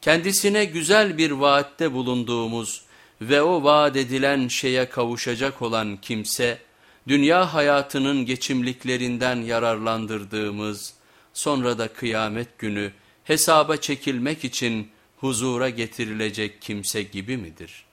Kendisine güzel bir vaatte bulunduğumuz ve o vaat edilen şeye kavuşacak olan kimse, dünya hayatının geçimliklerinden yararlandırdığımız, sonra da kıyamet günü hesaba çekilmek için huzura getirilecek kimse gibi midir?''